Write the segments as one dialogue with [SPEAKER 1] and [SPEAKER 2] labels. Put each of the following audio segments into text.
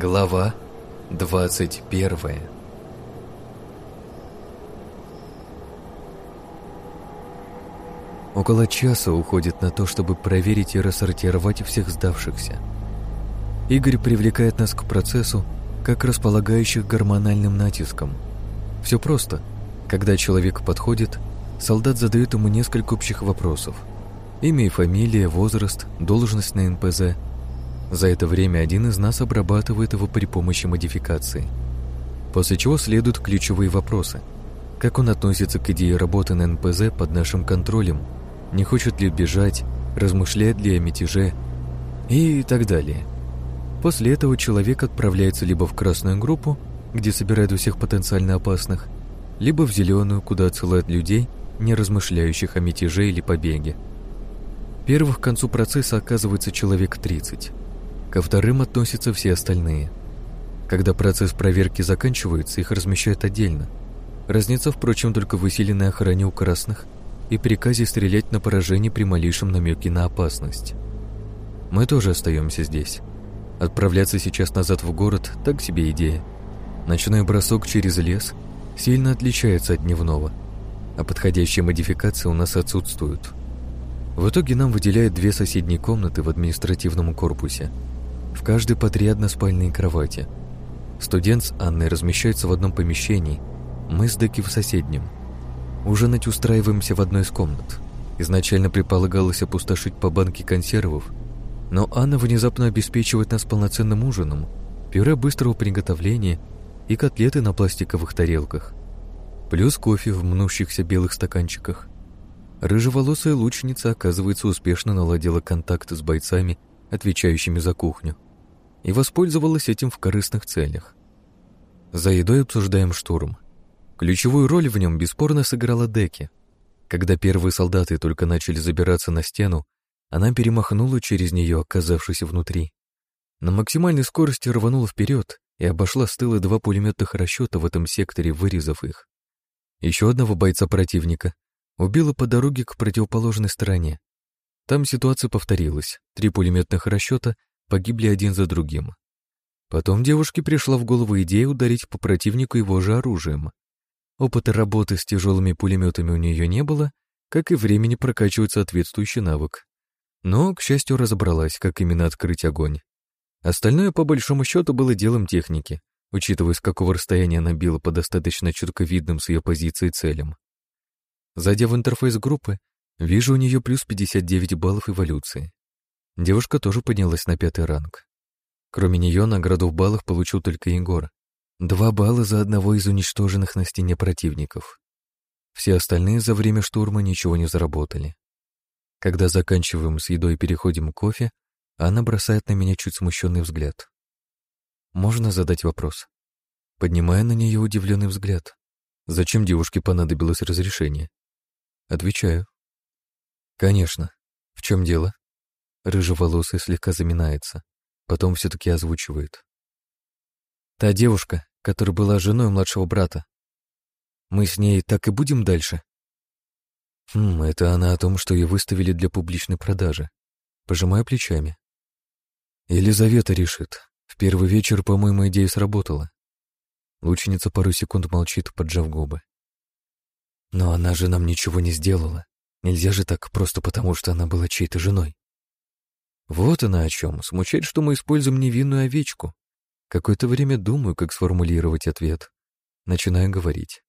[SPEAKER 1] Глава 21 Около часа уходит на то, чтобы проверить и рассортировать всех сдавшихся. Игорь привлекает нас к процессу, как располагающих гормональным натиском. Все просто. Когда человек подходит, солдат задает ему несколько общих вопросов. Имя и фамилия, возраст, должность на НПЗ – за это время один из нас обрабатывает его при помощи модификации. После чего следуют ключевые вопросы. Как он относится к идее работы на НПЗ под нашим контролем? Не хочет ли бежать? Размышляет ли о мятеже? И так далее. После этого человек отправляется либо в красную группу, где собирают всех потенциально опасных, либо в зеленую, куда отсылают людей, не размышляющих о мятеже или побеге. Первых к концу процесса оказывается человек 30. Ко вторым относятся все остальные. Когда процесс проверки заканчивается, их размещают отдельно. Разница, впрочем, только в усиленной охране у красных и приказе стрелять на поражение при малейшем намеке на опасность. Мы тоже остаемся здесь. Отправляться сейчас назад в город – так себе идея. Ночной бросок через лес сильно отличается от дневного, а подходящие модификации у нас отсутствуют. В итоге нам выделяют две соседние комнаты в административном корпусе – в каждой по три односпальные кровати. Студент с Анной размещаются в одном помещении, мы с Деки в соседнем. Ужинать устраиваемся в одной из комнат. Изначально предполагалось опустошить по банке консервов, но Анна внезапно обеспечивает нас полноценным ужином, пюре быстрого приготовления и котлеты на пластиковых тарелках. Плюс кофе в мнущихся белых стаканчиках. Рыжеволосая лучница, оказывается, успешно наладила контакт с бойцами, отвечающими за кухню и воспользовалась этим в корыстных целях. За едой обсуждаем штурм. Ключевую роль в нем бесспорно сыграла Деки. Когда первые солдаты только начали забираться на стену, она перемахнула через нее, оказавшись внутри. На максимальной скорости рванула вперед и обошла с тыла два пулеметных расчета в этом секторе, вырезав их. Еще одного бойца противника убила по дороге к противоположной стороне. Там ситуация повторилась. Три пулеметных расчета погибли один за другим. Потом девушке пришла в голову идея ударить по противнику его же оружием. Опыта работы с тяжелыми пулеметами у нее не было, как и времени прокачивать соответствующий навык. Но, к счастью, разобралась, как именно открыть огонь. Остальное, по большому счету, было делом техники, учитывая, с какого расстояния она била по достаточно четко видным с ее позиции целям. Зайдя в интерфейс группы, вижу у нее плюс 59 баллов эволюции. Девушка тоже поднялась на пятый ранг. Кроме нее награду в баллах получил только Егор. Два балла за одного из уничтоженных на стене противников. Все остальные за время штурма ничего не заработали. Когда заканчиваем с едой и переходим к кофе, она бросает на меня чуть смущенный взгляд. Можно задать вопрос? Поднимая на нее удивленный взгляд. Зачем девушке понадобилось разрешение? Отвечаю. Конечно. В чем дело? Рыжеволосый слегка заминается, потом все-таки озвучивает. Та девушка, которая была женой младшего брата. Мы с ней так и будем дальше? Хм, это она о том, что ее выставили для публичной продажи. Пожимаю плечами. Елизавета решит. В первый вечер, по-моему, идея сработала. Лучница пару секунд молчит, поджав губы. Но она же нам ничего не сделала. Нельзя же так просто потому, что она была чьей-то женой. Вот она о чем. Смущает, что мы используем невинную овечку. Какое-то время думаю, как сформулировать ответ. Начинаю говорить.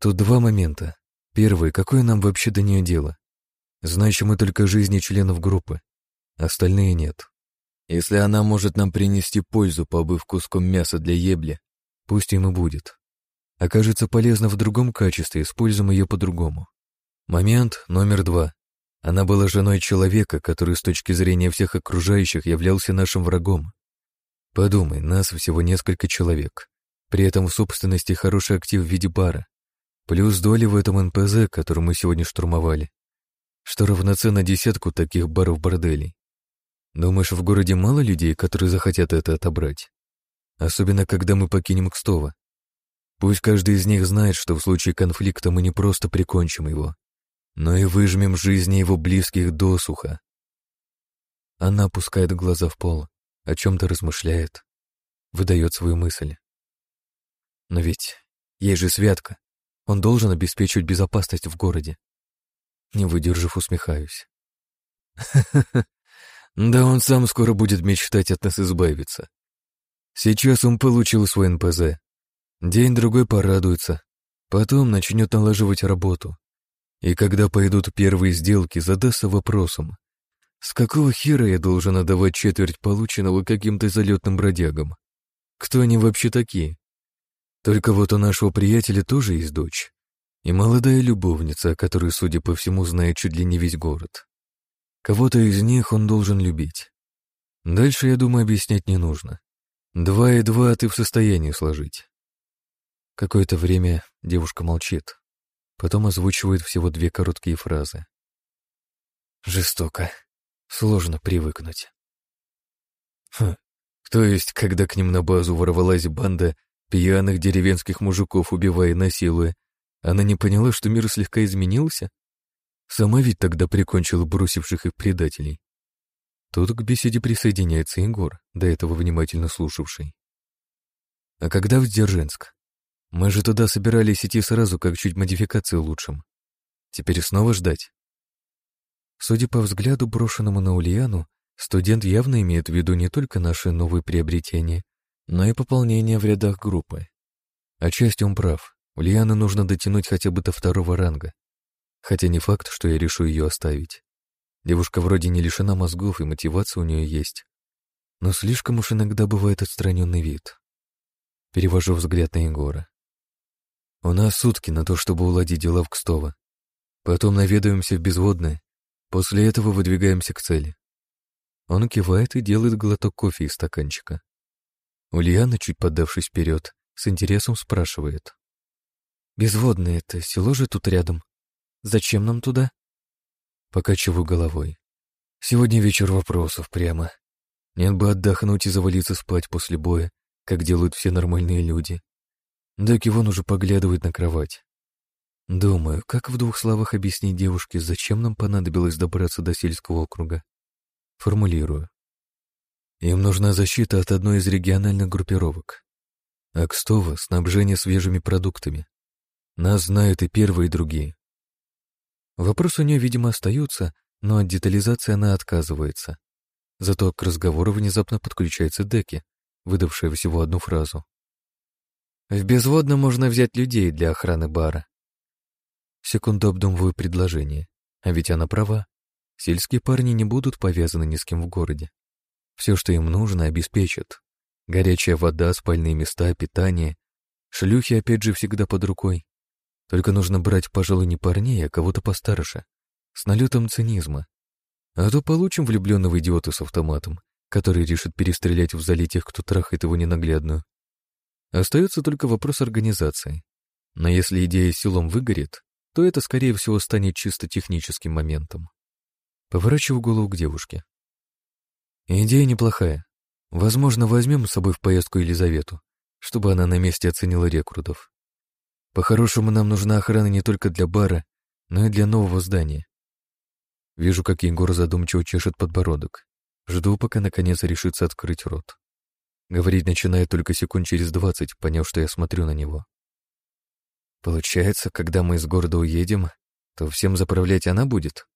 [SPEAKER 1] Тут два момента. Первый, какое нам вообще до нее дело? Значит, мы только жизни членов группы. Остальные нет. Если она может нам принести пользу, побыв куском мяса для ебли, пусть им и будет. Окажется полезно в другом качестве, используем ее по-другому. Момент номер два. Она была женой человека, который с точки зрения всех окружающих являлся нашим врагом. Подумай, нас всего несколько человек. При этом в собственности хороший актив в виде бара. Плюс доли в этом НПЗ, который мы сегодня штурмовали. Что равноценно десятку таких баров-борделей. Думаешь, в городе мало людей, которые захотят это отобрать? Особенно, когда мы покинем Кстово. Пусть каждый из них знает, что в случае конфликта мы не просто прикончим его, но и выжмем жизни его близких досуха. Она опускает глаза в пол, о чем-то размышляет, выдает свою мысль. Но ведь ей же святка. Он должен обеспечивать безопасность в городе. Не выдержав, усмехаюсь. Да он сам скоро будет мечтать от нас избавиться. Сейчас он получил свой НПЗ. День-другой порадуется. Потом начнет налаживать работу. И когда пойдут первые сделки, задастся вопросом. С какого хера я должен отдавать четверть полученного каким-то залетным бродягам? Кто они вообще такие? Только вот у нашего приятеля тоже есть дочь. И молодая любовница, которую, судя по всему, знает чуть ли не весь город. Кого-то из них он должен любить. Дальше, я думаю, объяснять не нужно. Два и два ты в состоянии сложить. Какое-то время девушка молчит, потом озвучивает всего две короткие фразы. Жестоко. Сложно привыкнуть. Хм, то есть, когда к ним на базу ворвалась банда пьяных деревенских мужиков, убивая и насилуя, она не поняла, что мир слегка изменился? Сама ведь тогда прикончила бросивших их предателей. Тут к беседе присоединяется Егор, до этого внимательно слушавший. А когда в Дзержинск? Мы же туда собирались идти сразу, как чуть модификации улучшим. Теперь снова ждать? Судя по взгляду, брошенному на Ульяну, студент явно имеет в виду не только наши новые приобретения, но и пополнение в рядах группы. Отчасти он прав. Ульяна нужно дотянуть хотя бы до второго ранга. Хотя не факт, что я решу ее оставить. Девушка вроде не лишена мозгов, и мотивация у нее есть. Но слишком уж иногда бывает отстраненный вид. Перевожу взгляд на Егора. У нас сутки на то, чтобы уладить дела в Кстово. Потом наведаемся в Безводное. После этого выдвигаемся к цели. Он кивает и делает глоток кофе из стаканчика. Ульяна, чуть поддавшись вперед, с интересом спрашивает. «Безводное — это село же тут рядом. Зачем нам туда?» Покачиваю головой. Сегодня вечер вопросов прямо. Нет бы отдохнуть и завалиться спать после боя, как делают все нормальные люди. Доки вон уже поглядывает на кровать. Думаю, как в двух словах объяснить девушке, зачем нам понадобилось добраться до сельского округа. Формулирую. Им нужна защита от одной из региональных группировок. Акстова — снабжение свежими продуктами. Нас знают и первые, и другие. Вопросы у нее, видимо, остаются, но от детализации она отказывается. Зато к разговору внезапно подключается Деки, выдавшая всего одну фразу. «В безводном можно взять людей для охраны бара». Секунду обдумываю предложение, а ведь она права. Сельские парни не будут повязаны ни с кем в городе. Все, что им нужно, обеспечат. Горячая вода, спальные места, питание. Шлюхи, опять же, всегда под рукой. Только нужно брать, пожалуй, не парней, а кого-то постарше, с налетом цинизма. А то получим влюбленного идиота с автоматом, который решит перестрелять в зале тех, кто трахает его ненаглядную. Остается только вопрос организации. Но если идея силом выгорит, то это, скорее всего, станет чисто техническим моментом. Поворачиваю голову к девушке. Идея неплохая. Возможно, возьмем с собой в поездку Елизавету, чтобы она на месте оценила рекрутов. По-хорошему, нам нужна охрана не только для бара, но и для нового здания. Вижу, как Егор задумчиво чешет подбородок. Жду, пока наконец решится открыть рот. Говорить начинает только секунд через двадцать, поняв, что я смотрю на него. Получается, когда мы из города уедем, то всем заправлять она будет?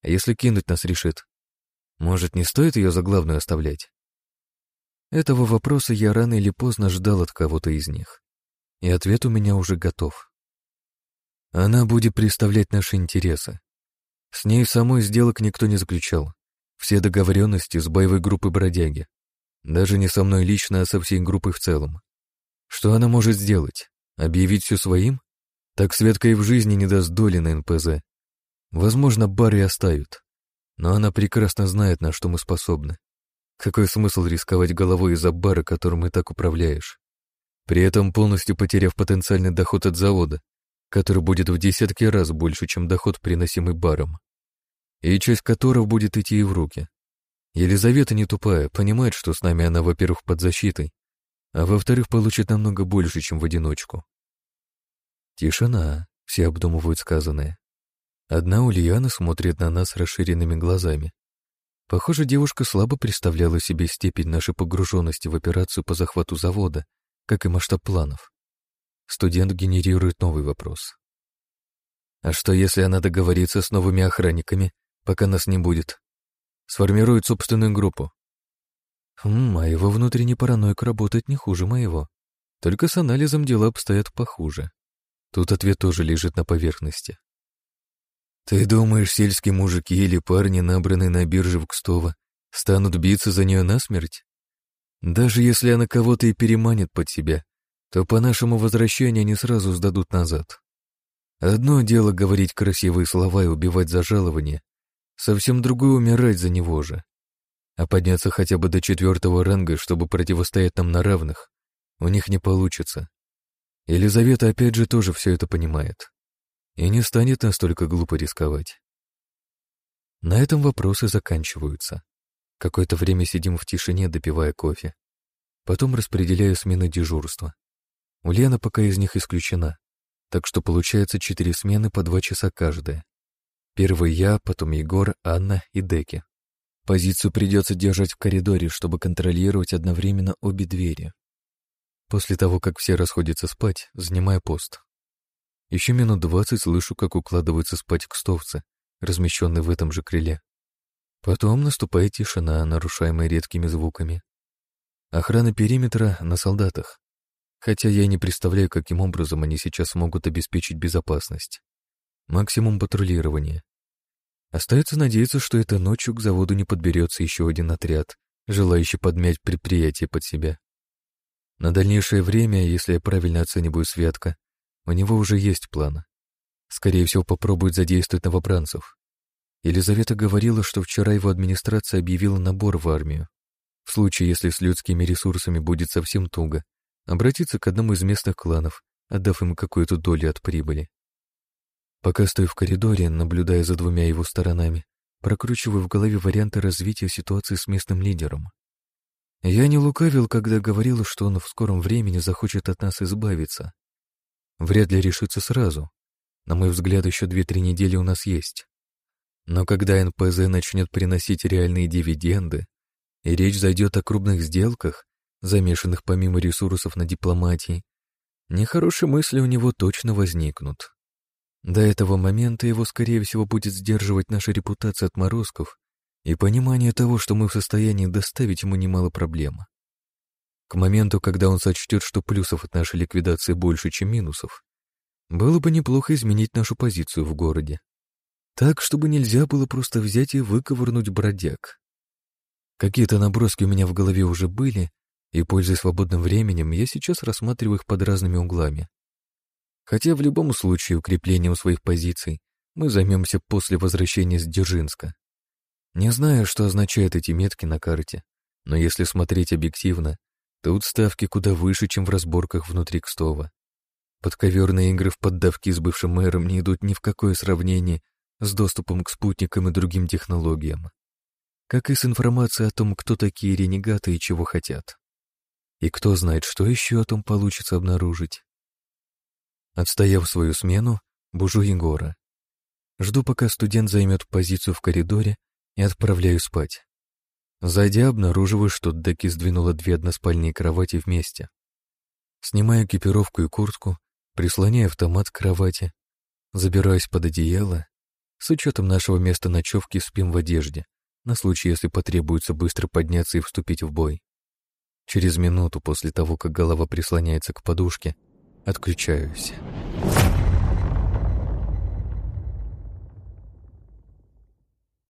[SPEAKER 1] А если кинуть нас решит? Может, не стоит ее за главную оставлять? Этого вопроса я рано или поздно ждал от кого-то из них и ответ у меня уже готов. Она будет представлять наши интересы. С ней самой сделок никто не заключал. Все договоренности с боевой группой бродяги. Даже не со мной лично, а со всей группой в целом. Что она может сделать? Объявить все своим? Так Светка и в жизни не даст доли на НПЗ. Возможно, бар и оставит. Но она прекрасно знает, на что мы способны. Какой смысл рисковать головой из-за бара, которым и так управляешь? при этом полностью потеряв потенциальный доход от завода, который будет в десятки раз больше, чем доход, приносимый баром, и часть которого будет идти и в руки. Елизавета не тупая, понимает, что с нами она, во-первых, под защитой, а во-вторых, получит намного больше, чем в одиночку. Тишина, все обдумывают сказанное. Одна Ульяна смотрит на нас расширенными глазами. Похоже, девушка слабо представляла себе степень нашей погруженности в операцию по захвату завода, как и масштаб планов. Студент генерирует новый вопрос. А что, если она договорится с новыми охранниками, пока нас не будет? Сформирует собственную группу. Хм, а его внутренний параноик работает не хуже моего. Только с анализом дела обстоят похуже. Тут ответ тоже лежит на поверхности. Ты думаешь, сельские мужики или парни, набранные на бирже в станут биться за нее насмерть? Даже если она кого-то и переманит под себя, то по нашему возвращению они сразу сдадут назад. Одно дело говорить красивые слова и убивать за жалование, совсем другое умирать за него же. А подняться хотя бы до четвертого ранга, чтобы противостоять нам на равных, у них не получится. Елизавета опять же тоже все это понимает. И не станет настолько глупо рисковать. На этом вопросы заканчиваются. Какое-то время сидим в тишине, допивая кофе. Потом распределяю смены дежурства. Ульяна пока из них исключена, так что получается четыре смены по два часа каждая. Первый я, потом Егор, Анна и Деки. Позицию придется держать в коридоре, чтобы контролировать одновременно обе двери. После того, как все расходятся спать, занимая пост. Еще минут двадцать слышу, как укладываются спать кстовцы, размещенные в этом же крыле. Потом наступает тишина, нарушаемая редкими звуками. Охрана периметра на солдатах, хотя я не представляю, каким образом они сейчас смогут обеспечить безопасность. Максимум патрулирования. Остается надеяться, что этой ночью к заводу не подберется еще один отряд, желающий подмять предприятие под себя. На дальнейшее время, если я правильно оцениваю Святка, у него уже есть план. Скорее всего, попробует задействовать новобранцев. Елизавета говорила, что вчера его администрация объявила набор в армию. В случае, если с людскими ресурсами будет совсем туго, обратиться к одному из местных кланов, отдав им какую-то долю от прибыли. Пока стою в коридоре, наблюдая за двумя его сторонами, прокручиваю в голове варианты развития ситуации с местным лидером. Я не лукавил, когда говорил, что он в скором времени захочет от нас избавиться. Вряд ли решится сразу. На мой взгляд, еще две-три недели у нас есть. Но когда НПЗ начнет приносить реальные дивиденды, и речь зайдет о крупных сделках, замешанных помимо ресурсов на дипломатии, нехорошие мысли у него точно возникнут. До этого момента его, скорее всего, будет сдерживать наша репутация отморозков и понимание того, что мы в состоянии доставить ему немало проблем. К моменту, когда он сочтет, что плюсов от нашей ликвидации больше, чем минусов, было бы неплохо изменить нашу позицию в городе. Так, чтобы нельзя было просто взять и выковырнуть бродяг. Какие-то наброски у меня в голове уже были, и, пользуясь свободным временем, я сейчас рассматриваю их под разными углами. Хотя в любом случае укреплением своих позиций мы займемся после возвращения с Дзержинска. Не знаю, что означают эти метки на карте, но если смотреть объективно, тут ставки куда выше, чем в разборках внутри Кстова. Подковерные игры в поддавки с бывшим мэром не идут ни в какое сравнение с доступом к спутникам и другим технологиям. Как и с информацией о том, кто такие ренегаты и чего хотят. И кто знает, что еще о том получится обнаружить. Отстояв свою смену, бужу Егора. Жду, пока студент займет позицию в коридоре и отправляю спать. Зайдя, обнаруживаю, что Деки сдвинула две односпальные кровати вместе. Снимаю экипировку и куртку, прислоняю автомат к кровати, забираюсь под одеяло. С учетом нашего места ночевки спим в одежде, на случай, если потребуется быстро подняться и вступить в бой. Через минуту после того, как голова прислоняется к подушке, отключаюсь.